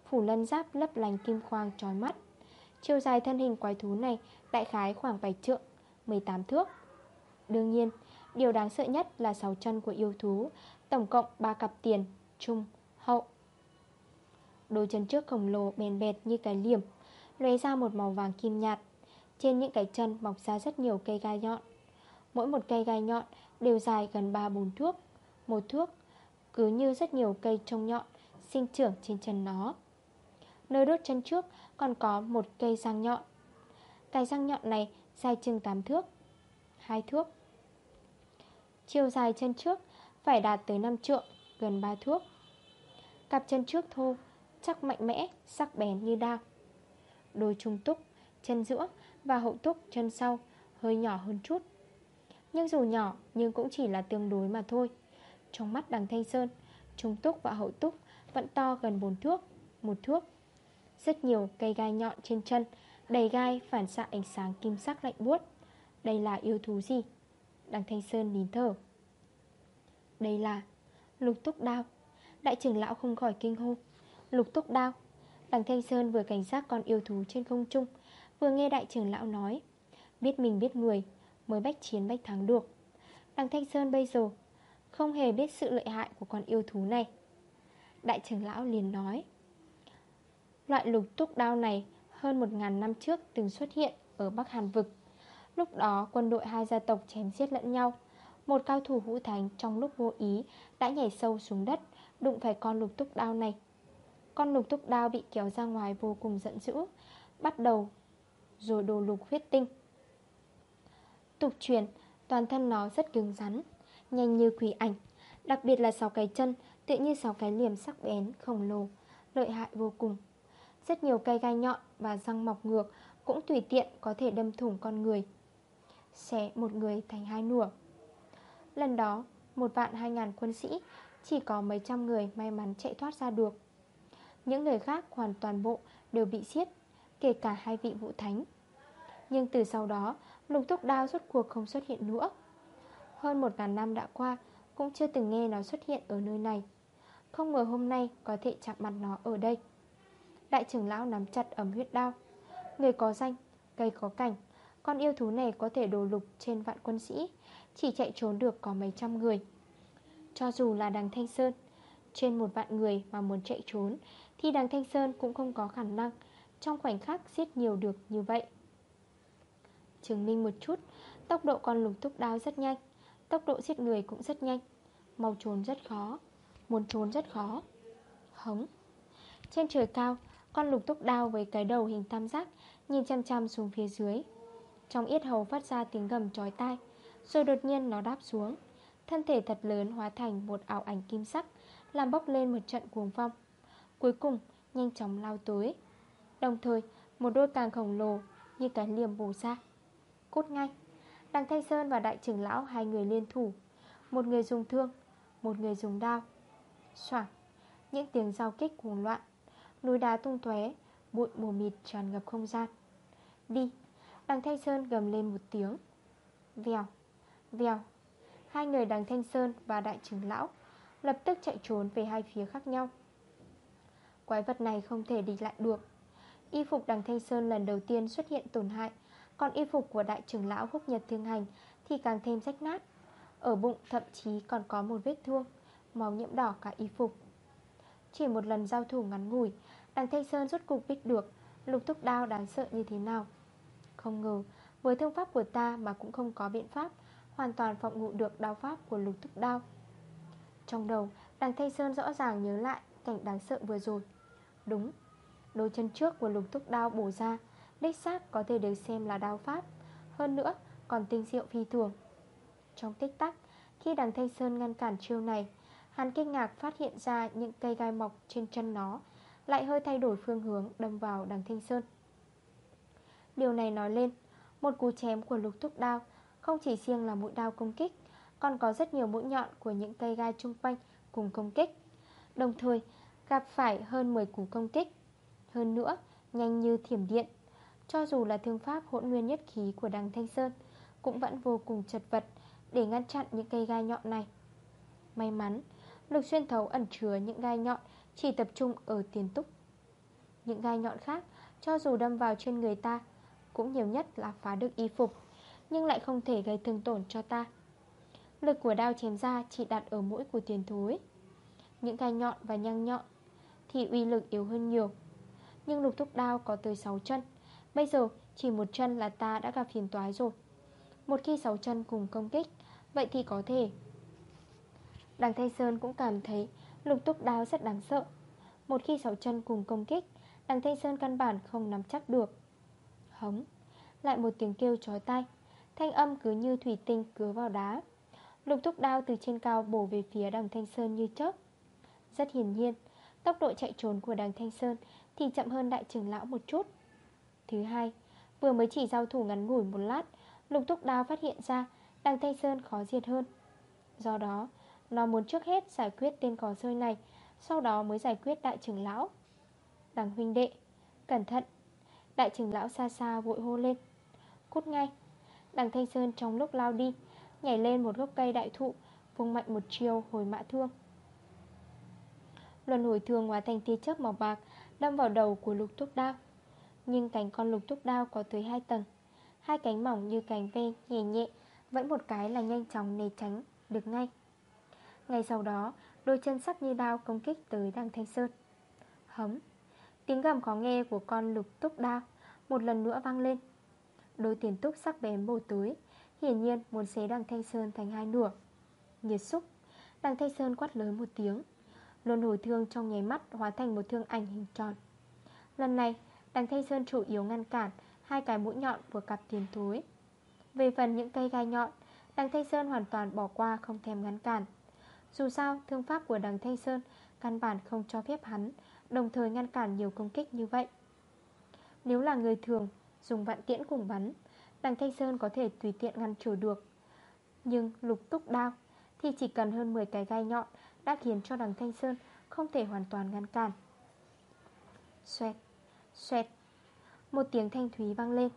Phủ lân giáp lấp lành kim khoang trói mắt. Chiều dài thân hình quái thú này đại khái khoảng 7 trượng 18 thước. Đương nhiên, Điều đáng sợ nhất là 6 chân của yêu thú Tổng cộng 3 cặp tiền Trung, hậu. Đôi chân trước khổng lồ bền bệt như cái liềm Lóe ra một màu vàng kim nhạt. Trên những cái chân mọc ra rất nhiều cây gai nhọn. Mỗi một cây gai nhọn đều dài gần 3-4 thước. Một thước Cứ như rất nhiều cây trông nhọn Sinh trưởng trên chân nó. Nơi đốt chân trước còn có một cây răng nhọn. Cái răng nhọn này dài chừng 8 thước 2 thước. Chiều dài chân trước phải đạt tới 5 trượng Gần 3 thước. Cặp chân trước thô Chắc mạnh mẽ, sắc bén như đao. Đôi trung túc, chân giữa và hậu túc chân sau Hơi nhỏ hơn chút. Nhưng dù nhỏ nhưng cũng chỉ là tương đối mà thôi. Trong mắt đằng Thanh Sơn Trung túc và hậu túc vẫn to gần 4 thước Một thước. Rất nhiều cây gai nhọn trên chân Đầy gai phản xạ ánh sáng kim sắc lạnh buốt. Đây là yêu thú gì? Đằng Thanh Sơn nín thở. Đây là lục túc đao. Đại trưởng lão không khỏi kinh hô. Lục túc đao, Đằng Thanh Sơn vừa cảnh giác con yêu thú trên không trung, Vừa nghe đại trưởng lão nói, Biết mình biết người Mới bách chiến bách thắng được. Đằng Thanh Sơn bây giờ Không hề biết sự lợi hại của con yêu thú này. Đại trưởng lão liền nói, Loại lục túc đao này hơn 1.000 năm trước từng xuất hiện ở Bắc Hàn Vực. Lúc đó quân đội hai gia tộc chém giết lẫn nhau một cao thủ vũ thánh trong lúc vô ý đã nhảy sâu xuống đất, Đụng phải con lục túc đao này. Con lục túc đao bị kéo ra ngoài vô cùng giận dữ, Bắt đầu rồi đồ lục huyết tinh. Tục truyền, toàn thân nó rất cứng rắn, Nhanh như quỷ ảnh, Đặc biệt là 6 cái chân Tự như 6 cái liềm sắc bén, khổng lồ, Lợi hại vô cùng. Rất nhiều cây gai nhọn và răng mọc ngược Cũng tùy tiện có thể đâm thủng con người. Xé một người thành hai nửa. Lần đó Một vạn hai ngàn quân sĩ Chỉ có mấy trăm người may mắn chạy thoát ra được. Những người khác hoàn toàn bộ Đều bị giết Kể cả hai vị vũ thánh. Nhưng từ sau đó Lục túc đao rốt cuộc không xuất hiện nữa. Hơn một ngàn năm đã qua Cũng chưa từng nghe nó xuất hiện ở nơi này. Không ngờ hôm nay có thể chạm mặt nó ở đây. Đại trưởng lão nắm chặt ấm huyết đao. Người có danh, cây có cảnh Con yêu thú này có thể đồ lục trên vạn quân sĩ chỉ chạy trốn được có mấy trăm người. Cho dù là đằng Thanh Sơn, Trên một vạn người mà muốn chạy trốn, Thì đằng Thanh Sơn cũng không có khả năng Trong khoảnh khắc giết nhiều được như vậy. Chứng minh một chút, Tốc độ con lục thúc đao rất nhanh, Tốc độ giết người cũng rất nhanh, Mau trốn rất khó, Muốn trốn rất khó. Hống. Trên trời cao, Con lục túc đao với cái đầu hình tam giác Nhìn chăm chăm xuống phía dưới. Trong yết hầu phát ra tiếng gầm trói tai rồi đột nhiên nó đáp xuống. Thân thể thật lớn hóa thành một ảo ảnh kim sắc, Làm bốc lên một trận cuồng phong. Cuối cùng, nhanh chóng lao tới. Đồng thời, một đôi càng khổng lồ Như cái liềm bù ra. Cút ngay. Đằng Thanh Sơn và đại trưởng lão hai người liên thủ. Một người dùng thương, Một người dùng đao. Soảng Những tiếng giao kích cuồng loạn. Núi đá tung tóe, Bụi mù mịt tràn ngập không gian. Đi. Đằng Thanh Sơn gầm lên một tiếng. Vèo. Vèo. Hai người đằng Thanh Sơn và đại trưởng lão Lập tức chạy trốn về hai phía khác nhau. Quái vật này không thể đi lại được. Y phục đằng Thanh Sơn lần đầu tiên xuất hiện tổn hại, Còn y phục của đại trưởng lão húc nhật thương hành Thì càng thêm rách nát. Ở bụng thậm chí còn có một vết thương, Máu nhiễm đỏ cả y phục. Chỉ một lần giao thủ ngắn ngủi, Đằng Thanh Sơn rốt cục biết được Lục thúc đao đáng sợ như thế nào. Không ngờ, với thương pháp của ta Mà cũng không có biện pháp Hoàn toàn phòng ngụ được đao pháp của lục thúc đao. Trong đầu Đằng Thanh Sơn rõ ràng nhớ lại Cảnh đáng sợ vừa rồi. Đúng, Đôi chân trước của lục thúc đao bổ ra, Đích xác có thể được xem là đao pháp, Hơn nữa còn tinh diệu phi thường. Trong tích tắc, Khi đằng Thanh Sơn ngăn cản chiêu này, Hắn kinh ngạc phát hiện ra những cây gai mọc trên chân nó Lại hơi thay đổi phương hướng đâm vào đằng Thanh Sơn. Điều này nói lên, Một cú chém của lục thúc đao không chỉ riêng là mũi đao công kích, Còn có rất nhiều mũi nhọn của những cây gai chung quanh cùng công kích. Đồng thời, gặp phải hơn 10 cú công kích. Hơn nữa, nhanh như thiểm điện, Cho dù là thương pháp hỗn nguyên nhất khí của đằng Thanh Sơn, Cũng vẫn vô cùng chật vật Để ngăn chặn những cây gai nhọn này. May mắn Lực xuyên thấu ẩn chứa những gai nhọn Chỉ tập trung ở tiền túc. Những gai nhọn khác, Cho dù đâm vào trên người ta, Cũng nhiều nhất là phá được y phục. Nhưng lại không thể gây thương tổn cho ta. Lực của đao chém ra Chỉ đặt ở mũi của tiền thối. Những gai nhọn và nhăng nhọn Thì uy lực yếu hơn nhiều. Nhưng lục thúc đao có tới 6 chân. Bây giờ chỉ một chân là ta đã gặp phiền toái rồi. Một khi 6 chân cùng công kích, Vậy thì có thể. Đằng Thanh Sơn cũng cảm thấy lục túc đao rất đáng sợ. Một khi sáu chân cùng công kích, Đằng Thanh Sơn căn bản không nắm chắc được. Hống, Lại một tiếng kêu trói tay Thanh âm cứ như thủy tinh cứa vào đá. Lục thúc đao từ trên cao bổ về phía đằng Thanh Sơn như chớp. Rất hiển nhiên, Tốc độ chạy trốn của đằng Thanh Sơn Thì chậm hơn đại trưởng lão một chút. Thứ hai, Vừa mới chỉ giao thủ ngắn ngủi một lát, Lục thúc đao phát hiện ra Đằng Thanh Sơn khó diệt hơn. Do đó, nó muốn trước hết giải quyết tên cò rơi này, Sau đó mới giải quyết đại trưởng lão. Đằng huynh đệ, Cẩn thận. Đại trưởng lão xa xa vội hô lên. Cút ngay. Đằng Thanh Sơn trong lúc lao đi, Nhảy lên một gốc cây đại thụ Vùng mạnh một chiều hồi mã thương. Luân hồi thương hóa thành tia chớp màu bạc, Đâm vào đầu của lục thúc đao. Nhưng cánh con lục thúc đao có tới hai tầng. Hai cánh mỏng như cánh ve, nhẹ nhẹ, Vẫn một cái là nhanh chóng né tránh Được ngay. Ngay sau đó, Đôi chân sắc như đao công kích tới đằng Thanh Sơn. Hấm Tiếng gầm khó nghe của con lục túc đao Một lần nữa vang lên. Đôi tiền túc sắc bén bổ tới Hiển nhiên muốn xé đằng Thanh Sơn thành hai nửa. Nhiệt xúc, Đằng Thanh Sơn quát lớn một tiếng. Luân hồi thương trong nháy mắt hóa thành một thương ảnh hình tròn. Lần này, Đằng Thanh Sơn chủ yếu ngăn cản Hai cái mũi nhọn của cặp tiền thối Về phần những cây gai nhọn, Đằng Thanh Sơn hoàn toàn bỏ qua không thèm ngăn cản. Dù sao, thương pháp của đằng Thanh Sơn Căn bản không cho phép hắn Đồng thời ngăn cản nhiều công kích như vậy. Nếu là người thường Dùng vạn tiễn cùng bắn. Đằng Thanh Sơn có thể tùy tiện ngăn trở được. Nhưng lục túc đao Thì chỉ cần hơn 10 cái gai nhọn Đã khiến cho đằng Thanh Sơn Không thể hoàn toàn ngăn cản. Xoẹt, xoẹt. Một tiếng thanh thúy vang lên.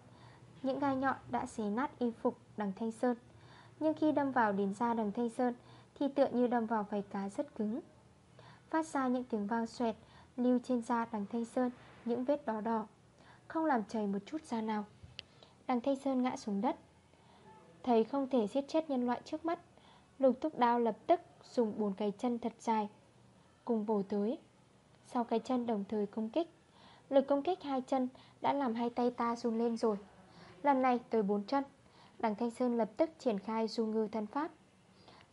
Những gai nhọn đã xé nát y phục đằng Thanh Sơn. Nhưng khi đâm vào đến da đằng Thanh Sơn Thì tựa như đâm vào vảy cá rất cứng. Phát ra những tiếng vang xoẹt Lưu trên da đằng Thanh Sơn Những vết đỏ đỏ. Không làm chảy một chút da nào. Đằng Thanh Sơn ngã xuống đất. Thấy không thể giết chết nhân loại trước mắt. Lục túc đao lập tức dùng bốn cái chân thật dài Cùng bổ tới. Sau cái chân đồng thời công kích, Lực công kích hai chân đã làm hai tay ta run lên rồi. Lần này tới bốn chân, Đằng Thanh Sơn lập tức triển khai du ngư thân pháp.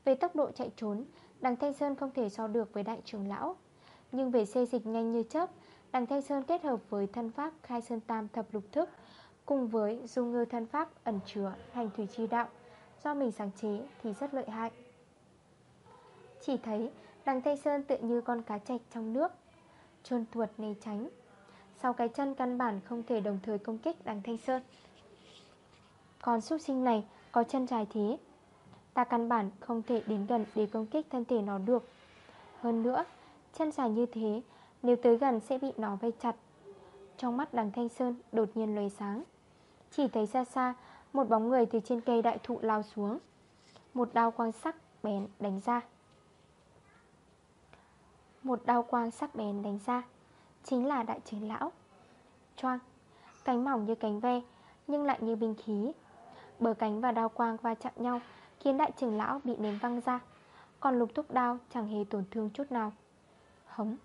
Về tốc độ chạy trốn, Đằng Thanh Sơn không thể so được với đại trưởng lão. Nhưng về xê dịch nhanh như chớp Đằng Thanh Sơn kết hợp với thân pháp khai sơn tam thập lục thức Cùng với dung ngư thân pháp ẩn chứa hành thủy chi đạo. Do mình sáng chế thì rất lợi hại. Chỉ thấy đằng Thanh Sơn tự như con cá chạch trong nước Trôn tuột né tránh. Sau cái chân căn bản không thể đồng thời công kích đằng Thanh Sơn. Còn súc sinh này có chân dài thế Ta căn bản không thể đến gần để công kích thân thể nó được. Hơn nữa, chân dài như thế nếu tới gần sẽ bị nó vây chặt. Trong mắt đằng Thanh Sơn đột nhiên lóe sáng. Chỉ thấy xa xa, Một bóng người từ trên cây đại thụ lao xuống. Một đao quang sắc bén đánh ra. Một đao quang sắc bén đánh ra. Chính là đại trưởng lão. Choang, Cánh mỏng như cánh ve, Nhưng lại như binh khí. Bờ cánh và đao quang va chạm nhau, Khiến đại trưởng lão bị ném văng ra. Còn lục thúc đao chẳng hề tổn thương chút nào. Hống.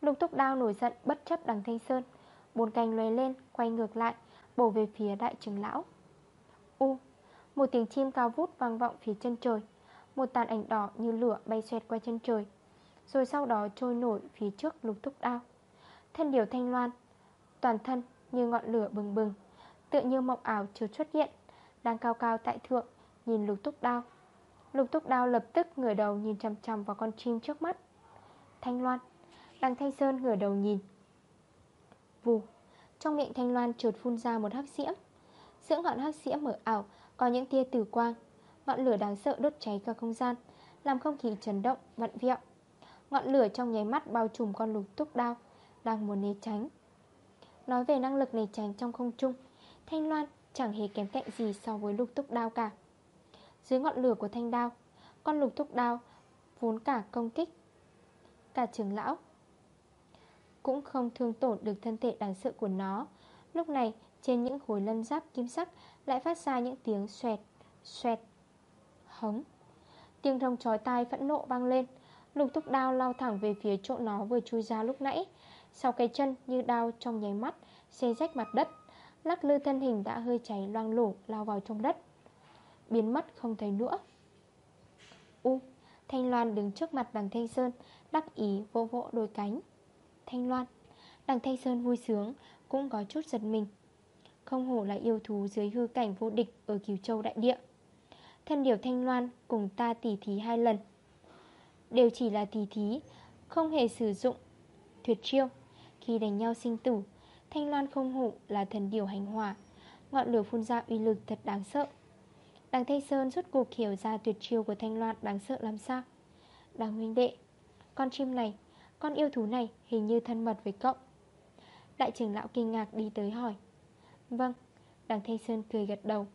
Lục thúc đao nổi giận bất chấp đằng Thanh Sơn. Bốn cành lóe lên, Quay ngược lại, Bổ về phía đại trưởng lão. U, Một tiếng chim cao vút vang vọng phía chân trời. Một tàn ảnh đỏ như lửa bay xoẹt qua chân trời, Rồi sau đó trôi nổi phía trước lục thúc đao. Thân điều thanh loan, Toàn thân như ngọn lửa bừng bừng, Tựa như mộng ảo chưa xuất hiện, Đang cao cao tại thượng, Nhìn lục túc đao. Lục túc đao lập tức ngửa đầu nhìn chằm chằm vào con chim trước mắt. Thanh Loan Đằng Thanh Sơn ngửa đầu nhìn. Vù Trong miệng Thanh Loan trượt phun ra một hắc diễm. Giữa ngọn hắc diễm mở ảo Có những tia tử quang. Ngọn lửa đáng sợ đốt cháy cả không gian Làm không khí chấn động, vặn vẹo. Ngọn lửa trong nháy mắt bao trùm con lục túc đao Đang muốn né tránh. Nói về năng lực né tránh trong không trung Thanh Loan chẳng hề kém cạnh gì so với lục túc đao cả. Dưới ngọn lửa của thanh đao Con lục thúc đao Vốn cả công kích. Cả trưởng lão cũng không thương tổn được thân thể đáng sợ của nó. Lúc này, trên những khối lân giáp kim sắc Lại phát ra những tiếng xoẹt Xoẹt Hống. Tiếng rồng chói tai phẫn nộ vang lên. Lục thúc đao lao thẳng về phía chỗ nó vừa chui ra lúc nãy. Sau cái chân như đao trong nháy mắt Xê rách mặt đất, Lắc lư thân hình đã hơi cháy loang lổ lao vào trong đất. Biến mất không thấy nữa. U, Thanh Loan đứng trước mặt đằng Thanh Sơn, Đắc ý vô vỗ đôi cánh. Thanh Loan. Đằng Thanh Sơn vui sướng Cũng có chút giật mình. Không hổ là yêu thú dưới hư cảnh vô địch Ở Kiều Châu Đại Địa. Thân điều Thanh Loan cùng ta tỉ thí hai lần. Đều chỉ là tỉ thí Không hề sử dụng Tuyệt chiêu. Khi đánh nhau sinh tử Thanh Loan không hổ là thần điều hành hỏa. Ngọn lửa phun ra uy lực thật đáng sợ. Đằng Thanh Sơn rút cuộc hiểu ra tuyệt chiêu của Thanh Loan đáng sợ làm sao. Đằng huynh đệ Con chim này, con yêu thú này hình như thân mật với cậu. Đại trưởng lão kinh ngạc đi tới hỏi. Vâng Đằng Thanh Sơn cười gật đầu.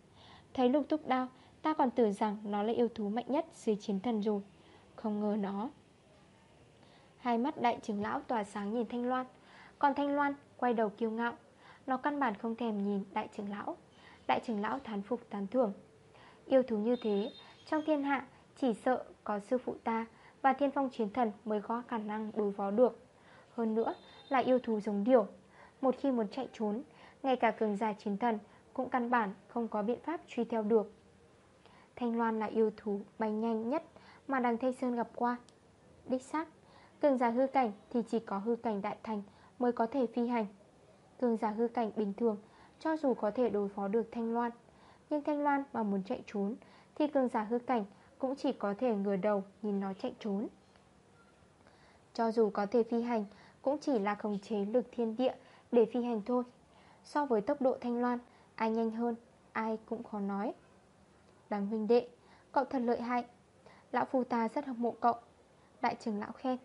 Thấy lục túc đao Ta còn tưởng rằng nó là yêu thú mạnh nhất dưới chiến thần rồi. Không ngờ nó. Hai mắt đại trưởng lão tỏa sáng nhìn Thanh Loan. Còn Thanh Loan quay đầu kiêu ngạo. Nó căn bản không thèm nhìn đại trưởng lão. Đại trưởng lão thán phục tán thưởng. Yêu thú như thế, Trong thiên hạ chỉ sợ có sư phụ ta và thiên phong chiến thần mới có khả năng đối phó được. Hơn nữa là yêu thú giống điều Một khi muốn chạy trốn, Ngay cả cường giả chiến thần Cũng căn bản không có biện pháp truy theo được. Thanh Loan là yêu thú bay nhanh nhất Mà đằng Thanh Sơn gặp qua. Đích xác, Cường giả hư cảnh thì chỉ có hư cảnh đại thành Mới có thể phi hành. Cường giả hư cảnh bình thường Cho dù có thể đối phó được Thanh Loan, nhưng Thanh Loan mà muốn chạy trốn Thì cường giả hư cảnh cũng chỉ có thể ngửa đầu nhìn nó chạy trốn. Cho dù có thể phi hành, Cũng chỉ là khống chế lực thiên địa để phi hành thôi. So với tốc độ Thanh Loan, Ai nhanh hơn, Ai cũng khó nói. Đáng huynh đệ, Cậu thật lợi hại. Lão phu ta rất hâm mộ cậu. Đại trưởng lão khen.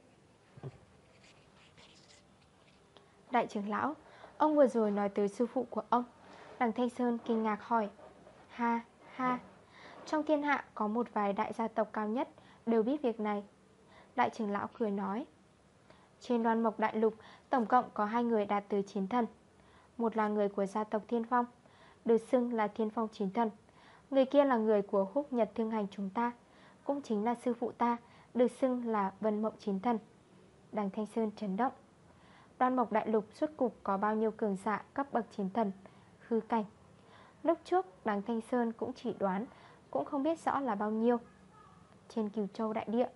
Đại trưởng lão, Ông vừa rồi nói tới sư phụ của ông. Đằng Thanh Sơn kinh ngạc hỏi. Ha ha. Trong thiên hạ có một vài đại gia tộc cao nhất Đều biết việc này. Đại trưởng lão cười nói, Trên đoan mộc đại lục, Tổng cộng có hai người đạt tới chiến thần. Một là người của gia tộc Thiên Phong, Được xưng là Thiên Phong Chiến Thần. Người kia là người của húc nhật thương hành chúng ta, Cũng chính là sư phụ ta, Được xưng là Vân Mộng Chiến Thần. Đằng Thanh Sơn chấn động, Đoan mộc đại lục suốt cục có bao nhiêu cường giả cấp bậc chiến thần? Hư cảnh. Lúc trước, đằng Thanh Sơn cũng chỉ đoán cũng không biết rõ là bao nhiêu. Trên cửu châu đại địa,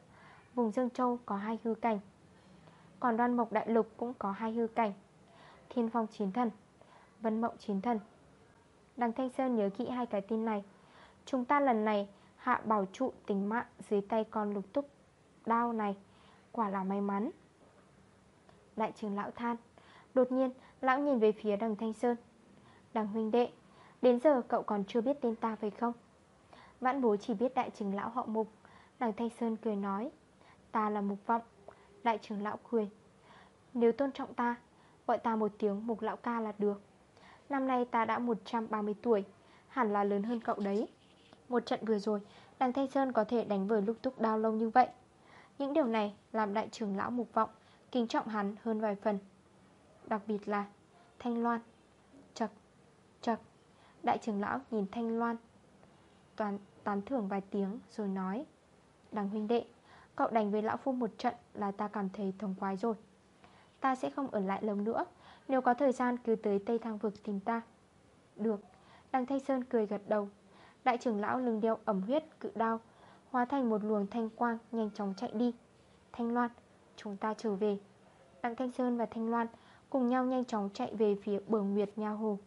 Vùng Dương Châu có hai hư cảnh. Còn đoan mộc đại lục cũng có hai hư cảnh. Thiên phong chiến thần, Vân mộng chiến thần. Đằng Thanh Sơn nhớ kỹ hai cái tin này. Chúng ta lần này hạ bảo trụ tính mạng dưới tay con lục túc đao này. Quả là may mắn. Đại trưởng lão than, Đột nhiên lão nhìn về phía đằng Thanh Sơn. Đằng huynh đệ, Đến giờ cậu còn chưa biết tên ta phải không? Vãn bố chỉ biết đại trưởng lão họ mục. Đằng Thanh Sơn cười nói Ta là mục vọng. Đại trưởng lão cười Nếu tôn trọng ta Gọi ta một tiếng mục lão ca là được. Năm nay ta đã 130 tuổi Hẳn là lớn hơn cậu đấy. Một trận vừa rồi Đằng Thanh Sơn có thể đánh vời lúc túc đao lâu như vậy. Những điều này làm đại trưởng lão mục vọng Kính trọng hắn hơn vài phần. Đặc biệt là Thanh Loan. Chật, chật Đại trưởng lão nhìn Thanh Loan. Toàn, tán thưởng vài tiếng rồi nói, Đằng huynh đệ, Cậu đánh với lão phu một trận là ta cảm thấy thống khoái rồi. Ta sẽ không ở lại lâu nữa, Nếu có thời gian cứ tới Tây Thang Vực tìm ta. Được. Đằng Thanh Sơn cười gật đầu. Đại trưởng lão lưng đeo ẩm huyết, cự đao, Hóa thành một luồng thanh quang nhanh chóng chạy đi. Thanh Loan, Chúng ta trở về. Đặng Thanh Sơn và Thanh Loan cùng nhau nhanh chóng chạy về phía bờ Nguyệt Nha Hồ.